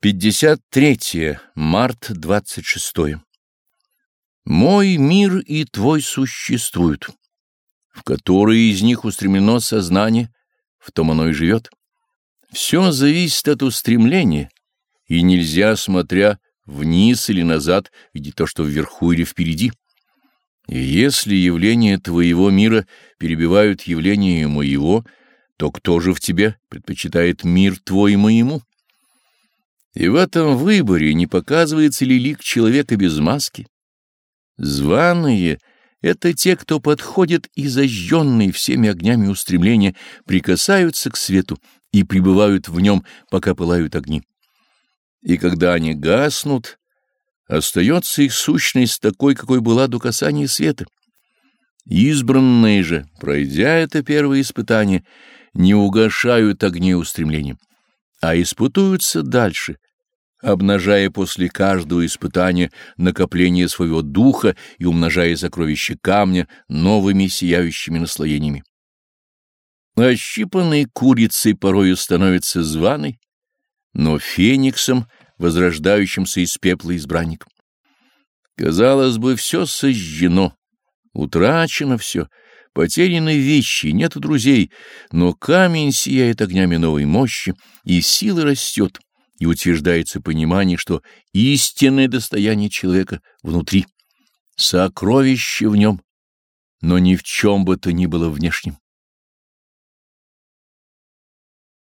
53. Март 26. Мой мир и твой существуют. В который из них устремлено сознание, в том оно и живет. Все зависит от устремления, и нельзя, смотря вниз или назад, видеть то, что вверху или впереди. И если явления твоего мира перебивают явления моего, то кто же в тебе предпочитает мир твой моему? И в этом выборе не показывается ли лик человека без маски? Званые — это те, кто подходит и зажженные всеми огнями устремления прикасаются к свету и пребывают в нем, пока пылают огни. И когда они гаснут, остается их сущность такой, какой была до касания света. Избранные же, пройдя это первое испытание, не угашают огней устремления, а испытуются дальше — обнажая после каждого испытания накопление своего духа и умножая сокровища камня новыми сияющими наслоениями. Ощипанной курицей порою становится званой, но фениксом, возрождающимся из пепла избранником. Казалось бы, все сожжено, утрачено все, потеряны вещи, нет друзей, но камень сияет огнями новой мощи, и сила растет и утверждается понимание, что истинное достояние человека внутри, сокровище в нем, но ни в чем бы то ни было внешнем.